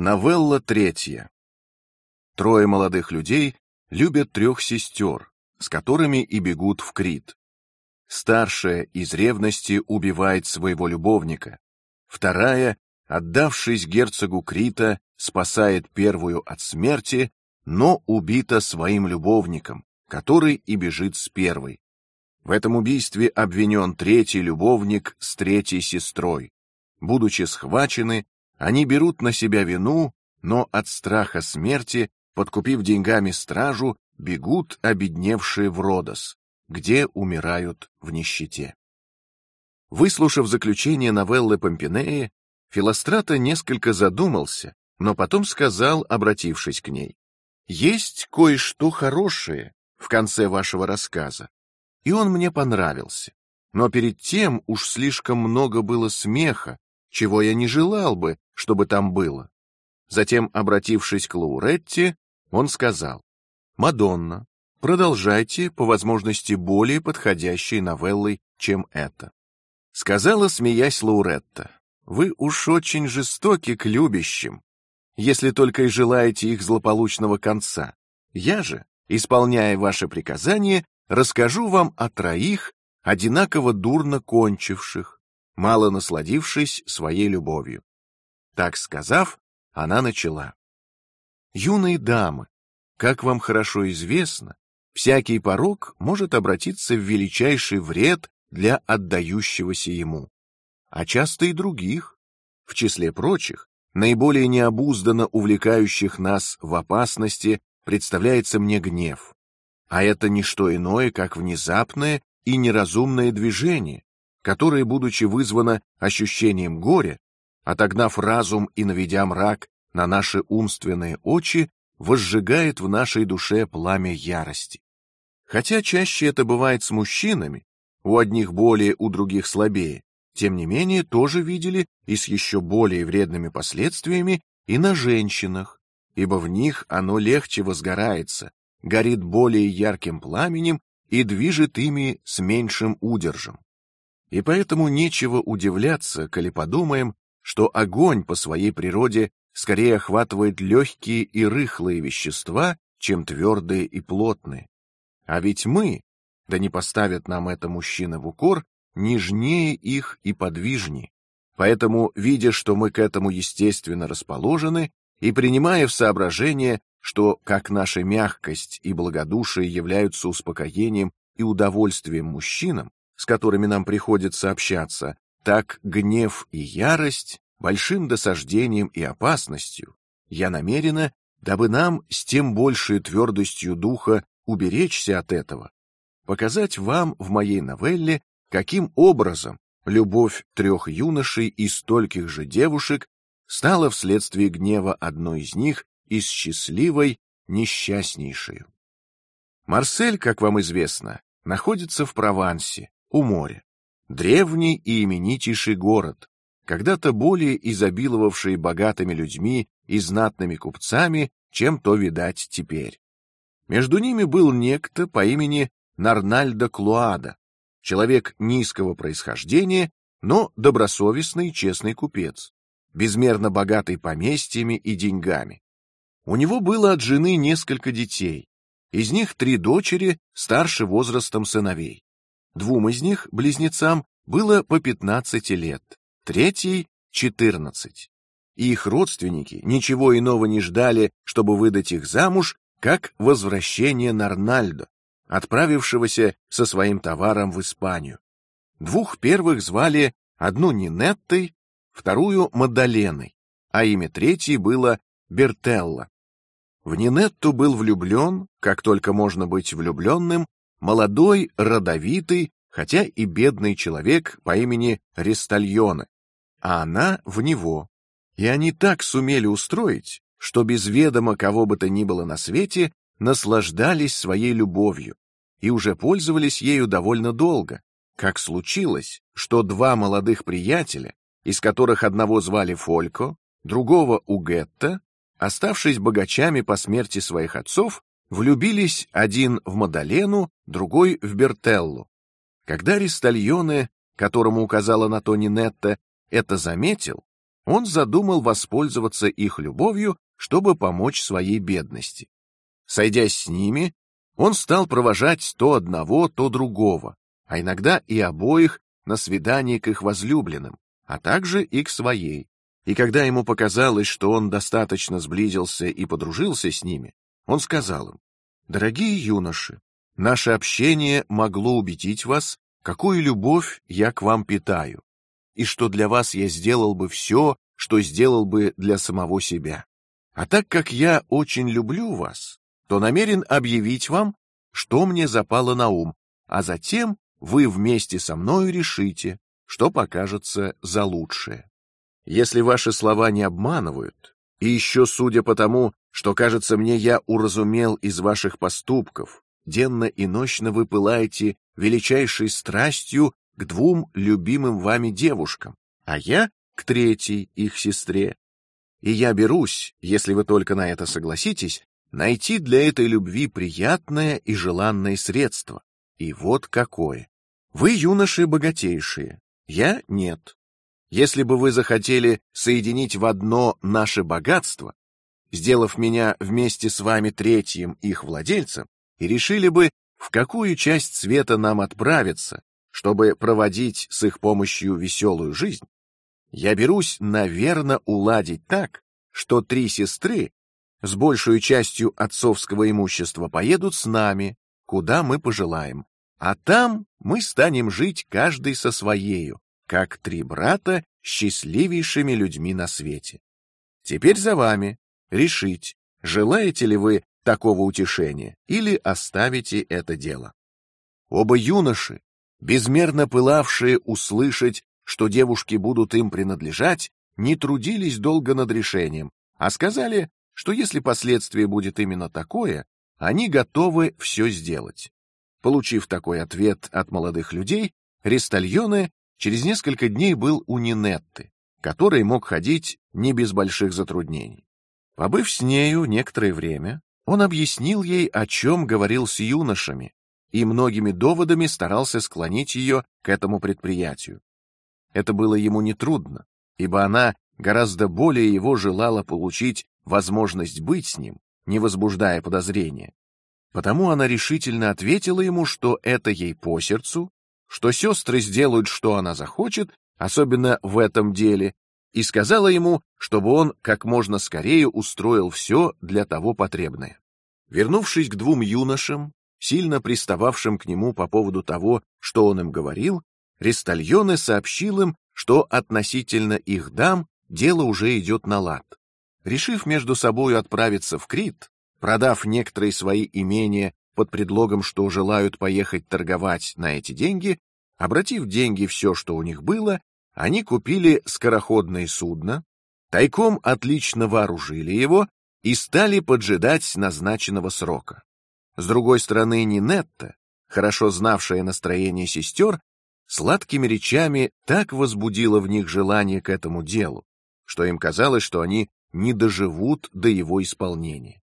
Новелла третья. Трое молодых людей любят трех сестер, с которыми и бегут в Крит. Старшая из ревности убивает своего любовника, вторая, отдавшись герцогу Крита, спасает первую от смерти, но убита своим любовником, который и бежит с первой. В этом убийстве обвинен третий любовник с третьей сестрой. Будучи схвачены, они берут на себя вину, но от страха смерти, подкупив деньгами стражу, бегут обедневшие в Родос, где умирают в нищете. Выслушав заключение новеллы Помпинеи, Филострата несколько задумался, но потом сказал, обратившись к ней: "Есть кое-что хорошее в конце вашего рассказа, и он мне понравился. Но перед тем уж слишком много было смеха, чего я не желал бы, чтобы там было. Затем, обратившись к Лауретте, он сказал: "Мадонна, продолжайте по возможности более подходящей новеллой, чем это". Сказала, смеясь Лауретта: "Вы уж очень жестоки к любящим, если только и желаете их злополучного конца. Я же, исполняя ваши приказания, расскажу вам о троих одинаково дурно кончивших, мало насладившись своей любовью. Так сказав, она начала: юные дамы, как вам хорошо известно, всякий порок может обратиться в величайший вред для отдающегося ему, а часто и других. В числе прочих, наиболее необузданно увлекающих нас в опасности представляется мне гнев, а это не что иное, как внезапное и неразумное движение, которое, будучи вызвано ощущением горя, отогнав разум и наведя мрак на наши умственные очи, возжигает в нашей душе пламя ярости. Хотя чаще это бывает с мужчинами, у одних более, у других слабее, тем не менее тоже видели и с еще более вредными последствиями и на женщинах, ибо в них оно легче возгорается, горит более ярким пламенем и движет ими с меньшим удержем. И поэтому нечего удивляться, коли подумаем, что огонь по своей природе скорее охватывает легкие и рыхлые вещества, чем твердые и плотные. А ведь мы, да не поставят нам это мужчина в укор, нежнее их и подвижнее. Поэтому, видя, что мы к этому естественно расположены, и принимая в соображение, что как наша мягкость и благодушие являются успокоением и удовольствием мужчинам, с которыми нам приходится общаться, так гнев и ярость большим досаждением и опасностью. Я намерена, дабы нам с тем большей твердостью духа уберечься от этого, показать вам в моей новелле, каким образом любовь трех юношей и стольких же девушек стала вследствие гнева одной из них и счастливой несчастнейшей. Марсель, как вам известно, находится в Провансе, у моря. Древний и именитейший город, когда-то более изобиловавший богатыми людьми и знатными купцами, чем то видать теперь. Между ними был некто по имени Нарнальдо Клуада, человек низкого происхождения, но добросовестный честный купец, безмерно богатый поместьями и деньгами. У него было от жены несколько детей, из них три дочери старше возрастом сыновей. Двум из них, близнецам, было по пятнадцати лет, третий — четырнадцать. Их родственники ничего иного не ждали, чтобы выдать их замуж, как возвращение Нарнальдо, отправившегося со своим товаром в Испанию. Двух первых звали одну Нинеттой, вторую Мадаленой, а имя третьей было Бертелла. В Нинетту был влюблен, как только можно быть влюбленным, молодой, родовитый, хотя и бедный человек по имени Рестальоне, а она в него. И они так сумели устроить, что без ведома кого бы то ни было на свете наслаждались своей любовью и уже пользовались ею довольно долго. Как случилось, что два молодых приятеля, из которых одного звали Фолько, другого Угетта, оставшись богачами по смерти своих отцов, влюбились один в Мадалену, другой в Бертеллу. Когда Ристальоне, которому указала на то Нинетта, это заметил, он задумал воспользоваться их любовью, чтобы помочь своей бедности. Сойдясь с ними, он стал провожать то одного, то другого, а иногда и обоих на свидание к их возлюбленным, а также и к своей. И когда ему показалось, что он достаточно сблизился и подружился с ними, он сказал им: "Дорогие юноши, наше общение могло убедить вас, какую любовь я к вам питаю, и что для вас я сделал бы все, что сделал бы для самого себя. А так как я очень люблю вас, то намерен объявить вам, что мне запало на ум, а затем вы вместе со мной решите, что покажется за лучшее. Если ваши слова не обманывают, и еще судя по тому, что кажется мне, я уразумел из ваших поступков, денно и ночно вы пылаете величайшей страстью к двум любимым вами девушкам, а я к третьей их сестре. И я берусь, если вы только на это согласитесь, найти для этой любви приятное и желанное средство. И вот какое: вы юноши богатейшие, я нет. Если бы вы захотели соединить в одно наше богатство, сделав меня вместе с вами третьим их владельцем, и решили бы, в какую часть света нам отправиться, чтобы проводить с их помощью веселую жизнь, я берусь, наверно, уладить так, что три сестры с большей частью отцовского имущества поедут с нами, куда мы пожелаем, а там мы станем жить каждый со своею, как три брата счастливейшими людьми на свете. Теперь за вами решить, желаете ли вы такого утешения или оставите это дело. Оба юноши, безмерно пылавшие услышать, что девушки будут им принадлежать, не трудились долго над решением, а сказали, что если последствие будет именно такое, они готовы все сделать. Получив такой ответ от молодых людей, Ристальоне через несколько дней был у Нинетты, который мог ходить не без больших затруднений. Побыв с нею некоторое время, он объяснил ей, о чем говорил с юношами, и многими доводами старался склонить ее к этому предприятию. Это было ему не трудно, ибо она гораздо более его желала получить возможность быть с ним, не возбуждая подозрения. Потому она решительно ответила ему, что это ей по сердцу, что сестры сделают, что она захочет, особенно в этом деле, и сказала ему, чтобы он как можно скорее устроил все для того потребное. Вернувшись к двум юношам, сильно пристававшим к нему по поводу того, что он им говорил, Ристальоне сообщил им, что относительно их дам дело уже идет на лад. Решив между собой отправиться в Крит, продав некоторые свои имения под предлогом, что желают поехать торговать на эти деньги, обратив деньги все, что у них было, они купили скороходное судно, тайком отлично вооружили его и стали поджидать назначенного срока. С другой стороны, Нинетта, хорошо знавшая настроение сестер, сладкими речами так возбудила в них желание к этому делу, что им казалось, что они не доживут до его исполнения.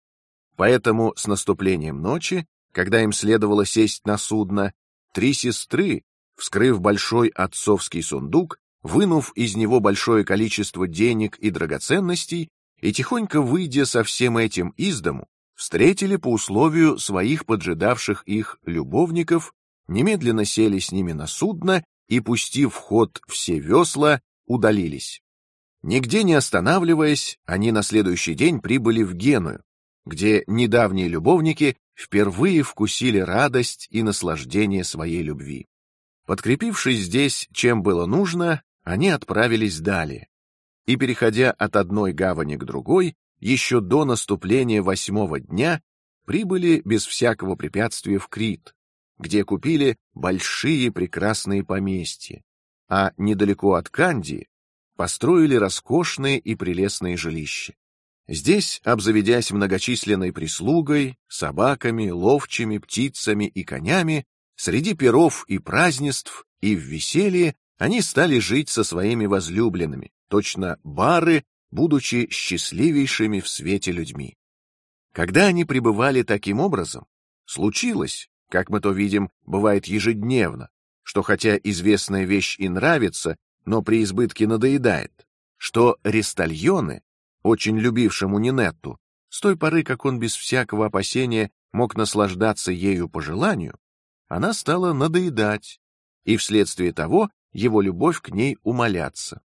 Поэтому с наступлением ночи, когда им следовало сесть на судно, три сестры, вскрыв большой отцовский сундук, вынув из него большое количество денег и драгоценностей и тихонько выйдя со всем этим из дому, встретили по условию своих поджидавших их любовников немедленно сели с ними на судно и, пустив в ход все весла, удалились. Нигде не останавливаясь, они на следующий день прибыли в Геную, где недавние любовники впервые вкусили радость и наслаждение своей любви. Подкрепившись здесь, чем было нужно, они отправились далее. И переходя от одной гавани к другой, еще до наступления восьмого дня прибыли без всякого препятствия в Крит, где купили большие прекрасные поместья, а недалеко от Канди построили роскошные и прелестные жилища. Здесь, обзаведясь многочисленной прислугой, собаками, ловчими, птицами и конями, среди перов и празднеств и в веселье они стали жить со своими возлюбленными, точно бары, будучи счастливейшими в свете людьми. Когда они пребывали таким образом, случилось, как мы то видим, бывает ежедневно, что хотя известная вещь и нравится, но при избытке надоедает, что Ристальоне, очень любившему Нинетту, с той поры, как он без всякого опасения мог наслаждаться ею по желанию, она стала надоедать, и вследствие того его любовь к ней умаляться.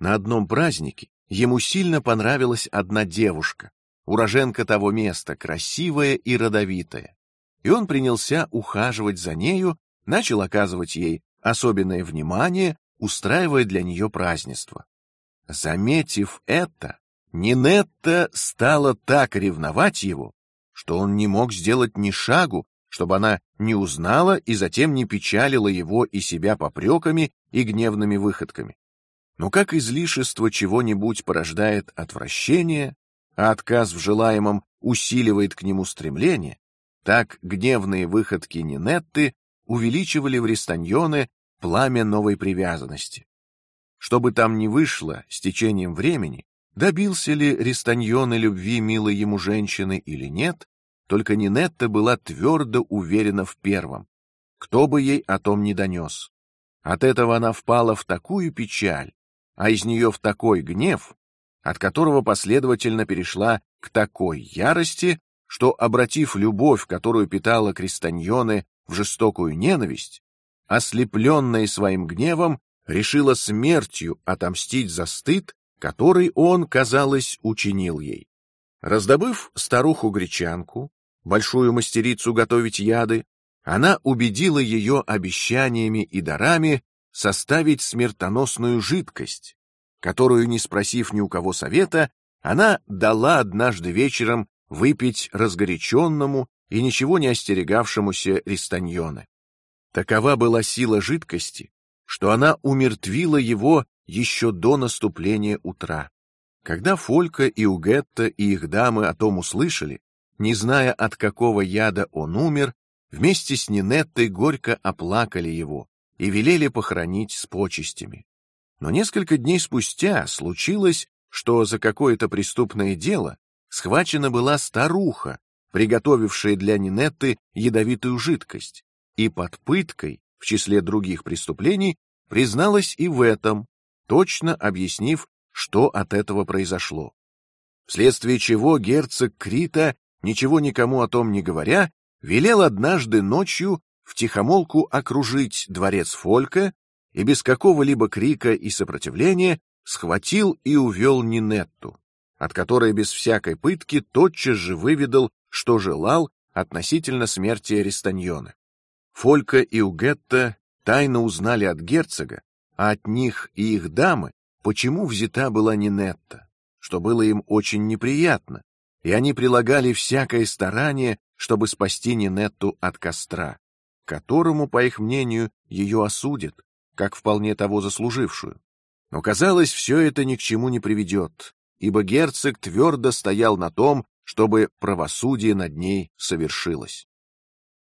На одном празднике ему сильно понравилась одна девушка, уроженка того места, красивая и родовитая, и он принялся ухаживать за нею, начал оказывать ей особенное внимание, устраивая для нее празднество. Заметив это, Нинетта стала так ревновать его, что он не мог сделать ни шагу, чтобы она не узнала и затем не печалила его и себя попреками и гневными выходками. Но как излишество чего-нибудь порождает отвращение, а отказ в желаемом усиливает к нему стремление, так гневные выходки Нинетты увеличивали в Ристаньоне пламя новой привязанности. Что бы там ни вышло с течением времени, добился ли Ристаньоне любви милой ему женщины или нет, только Нинетта была твердо уверена в первом, кто бы ей о том не донес. От этого она впала в такую печаль, а из нее в такой гнев, от которого последовательно перешла к такой ярости, что, обратив любовь, которую питала Кристаньоне, в жестокую ненависть, ослепленная своим гневом, решила смертью отомстить за стыд, который он, казалось, учинил ей. Раздобыв старуху гречанку, большую мастерицу готовить яды, она убедила ее обещаниями и дарами составить смертоносную жидкость, которую, не спросив ни у кого совета, она дала однажды вечером выпить разгоряченному и ничего не остерегавшемуся Ристаньоне. Такова была сила жидкости, что она умертвила его еще до наступления утра. Когда Фолька и Угетта и их дамы о том услышали, не зная от какого яда он умер, вместе с Нинеттой горько оплакали его и велели похоронить с почестями. Но несколько дней спустя случилось, что за какое-то преступное дело схвачена была старуха, приготовившая для Нинетты ядовитую жидкость, и под пыткой, в числе других преступлений, призналась и в этом, точно объяснив, что от этого произошло. Вследствие чего герцог Крита, ничего никому о том не говоря, велел однажды ночью в тихомолку окружить дворец Фолька и без какого-либо крика и сопротивления схватил и увел Нинетту, от которой без всякой пытки тотчас же выведал, что желал относительно смерти Аристаньона. Фолька и Угетта тайно узнали от герцога, а от них и их дамы, почему взята была Нинетта, что было им очень неприятно, и они прилагали всякое старание, чтобы спасти Нинетту от костра, которому, по их мнению, ее осудят, как вполне того заслужившую. Но казалось, все это ни к чему не приведет, ибо герцог твердо стоял на том, чтобы правосудие над ней совершилось.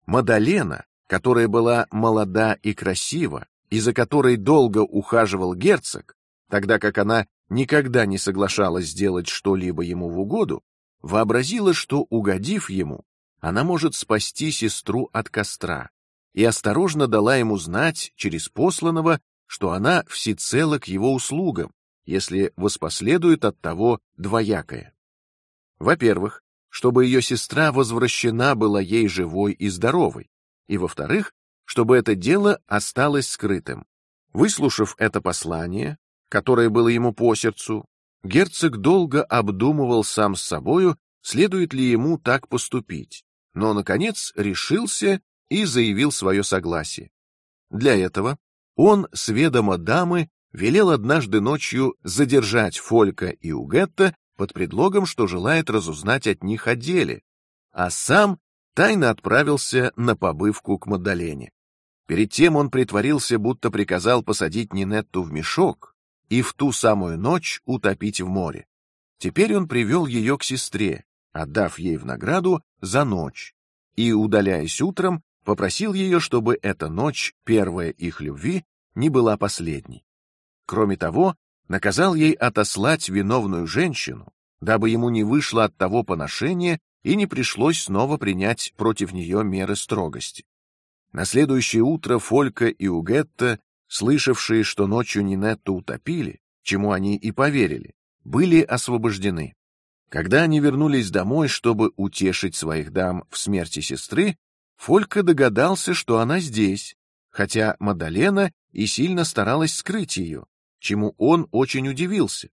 Мадалена, которая была молода и красива, и за которой долго ухаживал герцог, тогда как она никогда не соглашалась сделать что-либо ему в угоду, вообразила, что угодив ему, она может спасти сестру от костра, и осторожно дала ему знать через посланного, что она всецело к его услугам, если воспоследует от того двоякое. Во-первых, чтобы ее сестра возвращена была ей живой и здоровой, и во-вторых, чтобы это дело осталось скрытым. Выслушав это послание, которое было ему по сердцу, герцог долго обдумывал сам с собою, следует ли ему так поступить, но наконец решился и заявил свое согласие. Для этого он с ведома дамы велел однажды ночью задержать Фолька и Угетта под предлогом, что желает разузнать от них о деле, а сам тайно отправился на побывку к Маддалене. Перед тем он притворился, будто приказал посадить Нинетту в мешок и в ту самую ночь утопить в море. Теперь он привел ее к сестре, отдав ей в награду за ночь, и, удаляясь утром, попросил ее, чтобы эта ночь, первая их любви, не была последней. Кроме того, наказал ей отослать виновную женщину, дабы ему не вышло от того поношения и не пришлось снова принять против нее меры строгости. На следующее утро Фолька и Угетта, слышавшие, что ночью Нинетту утопили, чему они и поверили, были освобождены. Когда они вернулись домой, чтобы утешить своих дам в смерти сестры, Фолька догадался, что она здесь, хотя Мадалена и сильно старалась скрыть ее, чему он очень удивился.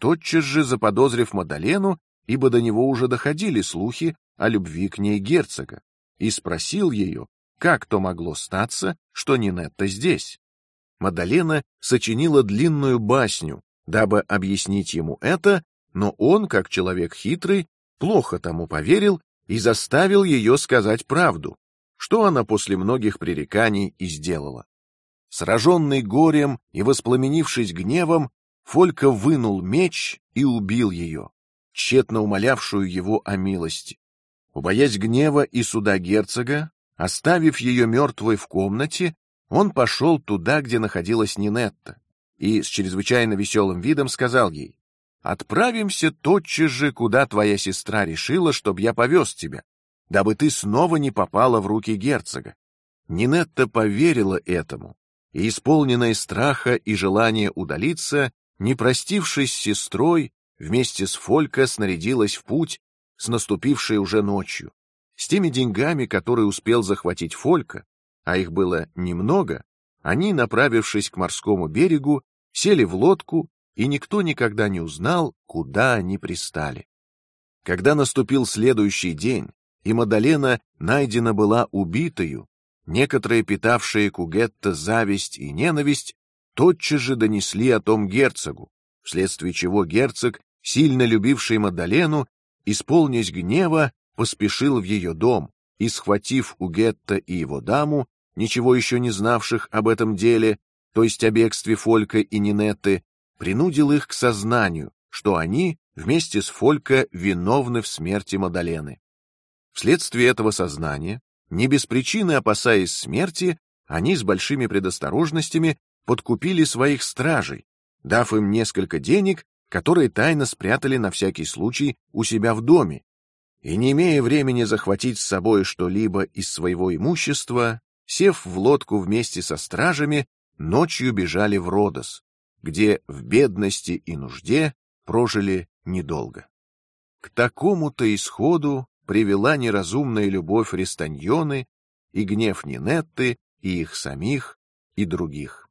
Тотчас же заподозрив Мадалену, ибо до него уже доходили слухи о любви к ней герцога, и спросил ее, как то могло статься, что Нинетта здесь. Мадалена сочинила длинную басню, дабы объяснить ему это, но он, как человек хитрый, плохо тому поверил и заставил ее сказать правду, что она после многих пререканий и сделала. Сраженный горем и воспламенившись гневом, Фолька вынул меч и убил ее, тщетно умолявшую его о милости. Убоясь гнева и суда герцога, оставив ее мертвой в комнате, он пошел туда, где находилась Нинетта, и с чрезвычайно веселым видом сказал ей: "Отправимся тотчас же, куда твоя сестра решила, чтобы я повез тебя, дабы ты снова не попала в руки герцога". Нинетта поверила этому и, исполненная страха и желания удалиться, не простившись с сестрой, вместе с Фолька снарядилась в путь с наступившей уже ночью, с теми деньгами, которые успел захватить Фолька, а их было немного. Они, направившись к морскому берегу, сели в лодку, и никто никогда не узнал, куда они пристали. Когда наступил следующий день, и Мадалена найдена была убитою, некоторые питавшие Кугетта зависть и ненависть тотчас же донесли о том герцогу, вследствие чего герцог, сильно любивший Мадалену, исполнясь гнева, поспешил в ее дом и, схватив у Гетта и его даму, ничего еще не знавших об этом деле, то есть о бегстве Фолька и Нинетты, принудил их к сознанию, что они вместе с Фолька виновны в смерти Мадалены. Вследствие этого сознания, не без причины опасаясь смерти, они с большими предосторожностями подкупили своих стражей, дав им несколько денег, которые тайно спрятали на всякий случай у себя в доме, и не имея времени захватить с собой что-либо из своего имущества, сев в лодку вместе со стражами, ночью бежали в Родос, где в бедности и нужде прожили недолго. К такому-то исходу привела неразумная любовь Рестаньоны и гнев Нинетты и их самих и других.